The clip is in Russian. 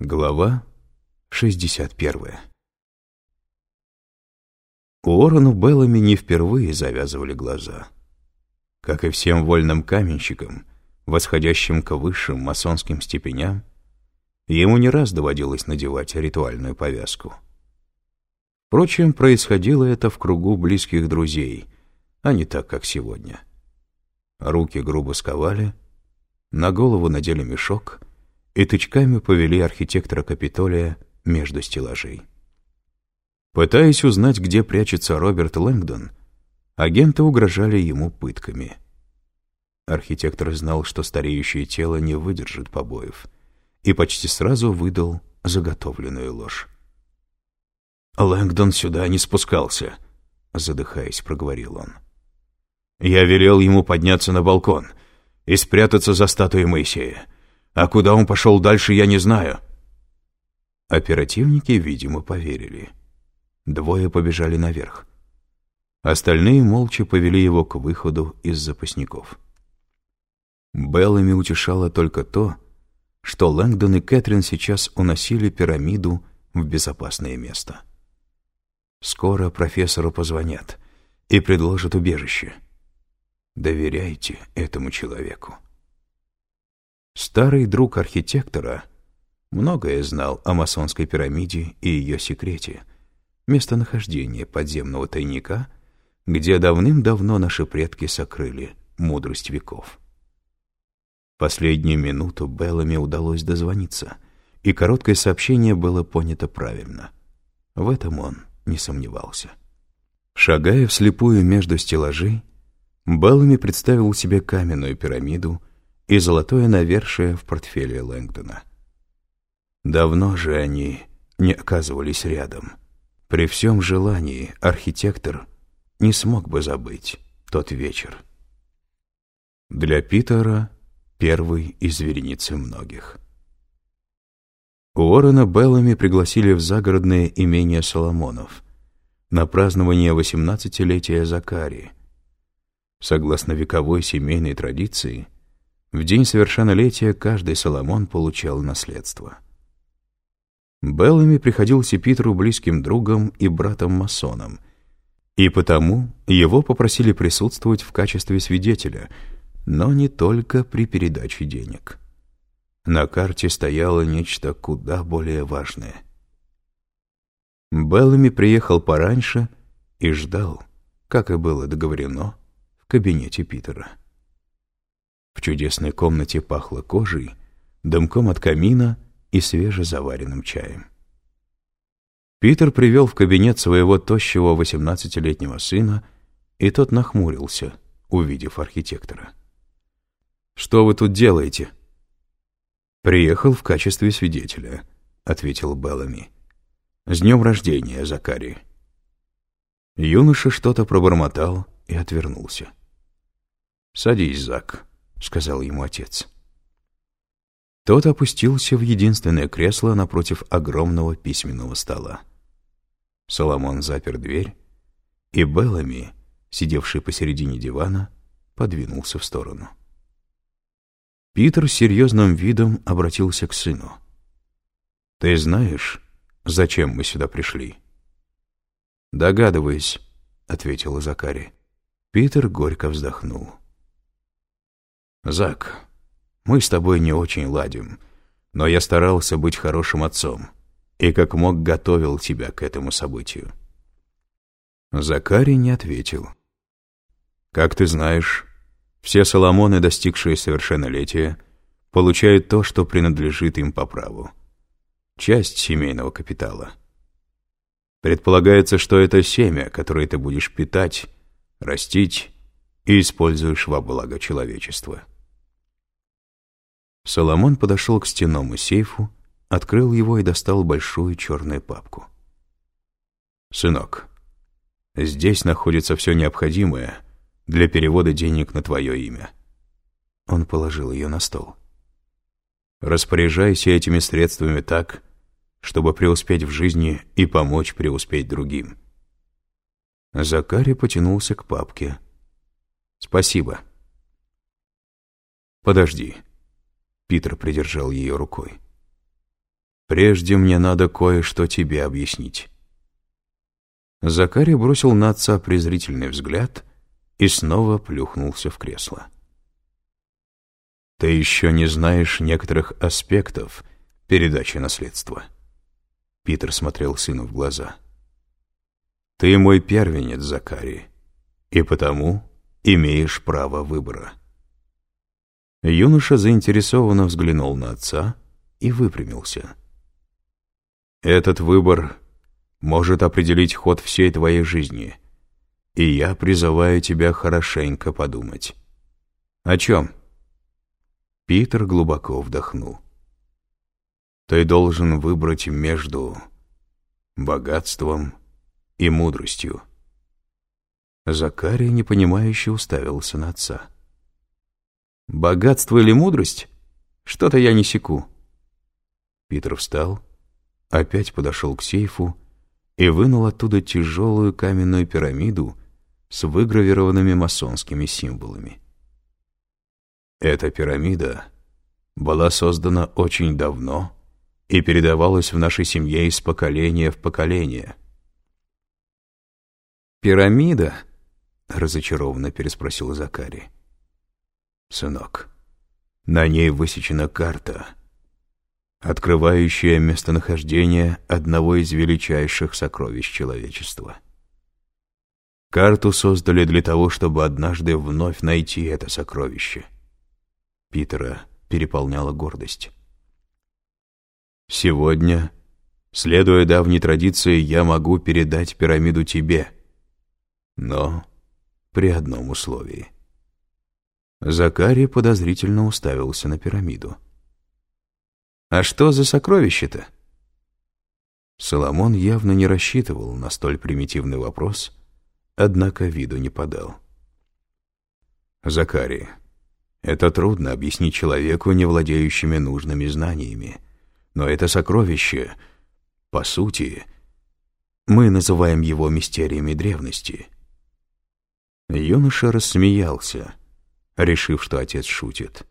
Глава 61 Уоррену Беллами не впервые завязывали глаза. Как и всем вольным каменщикам, восходящим к высшим масонским степеням, ему не раз доводилось надевать ритуальную повязку. Впрочем, происходило это в кругу близких друзей, а не так, как сегодня. Руки грубо сковали, на голову надели мешок и тычками повели архитектора Капитолия между стеллажей. Пытаясь узнать, где прячется Роберт Лэнгдон, агенты угрожали ему пытками. Архитектор знал, что стареющее тело не выдержит побоев, и почти сразу выдал заготовленную ложь. «Лэнгдон сюда не спускался», — задыхаясь, проговорил он. «Я велел ему подняться на балкон и спрятаться за статуей Моисея. А куда он пошел дальше, я не знаю». Оперативники, видимо, поверили. Двое побежали наверх. Остальные молча повели его к выходу из запасников. Беллами утешало только то, что Лэнгдон и Кэтрин сейчас уносили пирамиду в безопасное место. Скоро профессору позвонят и предложат убежище. Доверяйте этому человеку. Старый друг архитектора многое знал о масонской пирамиде и ее секрете — местонахождение подземного тайника, где давным-давно наши предки сокрыли мудрость веков. Последнюю минуту Беллами удалось дозвониться, и короткое сообщение было понято правильно. В этом он не сомневался. Шагая вслепую между стеллажей, Беллами представил себе каменную пирамиду и золотое навершие в портфеле Лэнгдона. Давно же они не оказывались рядом — при всем желании архитектор не смог бы забыть тот вечер. Для Питера первый из вереницы многих. Уоррена Беллами пригласили в загородное имение Соломонов на празднование 18-летия Закари. Согласно вековой семейной традиции, в день совершеннолетия каждый Соломон получал наследство. Беллами приходился Питеру близким другом и братом-масоном, и потому его попросили присутствовать в качестве свидетеля, но не только при передаче денег. На карте стояло нечто куда более важное. Беллами приехал пораньше и ждал, как и было договорено, в кабинете Питера. В чудесной комнате пахло кожей, дымком от камина и свежезаваренным чаем. Питер привел в кабинет своего тощего восемнадцатилетнего сына, и тот нахмурился, увидев архитектора. «Что вы тут делаете?» «Приехал в качестве свидетеля», — ответил Беллами. «С днем рождения, Закари». Юноша что-то пробормотал и отвернулся. «Садись, Зак», — сказал ему отец. Тот опустился в единственное кресло напротив огромного письменного стола. Соломон запер дверь, и Беллами, сидевший посередине дивана, подвинулся в сторону. Питер с серьезным видом обратился к сыну. «Ты знаешь, зачем мы сюда пришли?» «Догадываюсь», — ответил Закари. Питер горько вздохнул. «Зак, мы с тобой не очень ладим, но я старался быть хорошим отцом и как мог готовил тебя к этому событию». Закарий не ответил. «Как ты знаешь, все Соломоны, достигшие совершеннолетия, получают то, что принадлежит им по праву. Часть семейного капитала. Предполагается, что это семя, которое ты будешь питать, растить и используешь во благо человечества». Соломон подошел к стенному сейфу, открыл его и достал большую черную папку. «Сынок, здесь находится все необходимое для перевода денег на твое имя». Он положил ее на стол. «Распоряжайся этими средствами так, чтобы преуспеть в жизни и помочь преуспеть другим». Закари потянулся к папке. «Спасибо». «Подожди». Питер придержал ее рукой. Прежде мне надо кое-что тебе объяснить». Закарий бросил на отца презрительный взгляд и снова плюхнулся в кресло. «Ты еще не знаешь некоторых аспектов передачи наследства». Питер смотрел сыну в глаза. «Ты мой первенец, Закарий, и потому имеешь право выбора». Юноша заинтересованно взглянул на отца и выпрямился. «Этот выбор может определить ход всей твоей жизни, и я призываю тебя хорошенько подумать». «О чем?» Питер глубоко вдохнул. «Ты должен выбрать между богатством и мудростью». Закарий непонимающе уставился на отца. «Богатство или мудрость? Что-то я не секу». Питер встал, опять подошел к сейфу и вынул оттуда тяжелую каменную пирамиду с выгравированными масонскими символами. Эта пирамида была создана очень давно и передавалась в нашей семье из поколения в поколение. «Пирамида?» — разочарованно переспросил Закари. «Сынок, на ней высечена карта, открывающая местонахождение одного из величайших сокровищ человечества. Карту создали для того, чтобы однажды вновь найти это сокровище. Питера переполняла гордость. «Сегодня, следуя давней традиции, я могу передать пирамиду тебе, но при одном условии». Закарий подозрительно уставился на пирамиду. «А что за сокровище-то?» Соломон явно не рассчитывал на столь примитивный вопрос, однако виду не подал. «Закарий, это трудно объяснить человеку, не владеющими нужными знаниями. Но это сокровище, по сути, мы называем его мистериями древности. Юноша рассмеялся, решив, что отец шутит.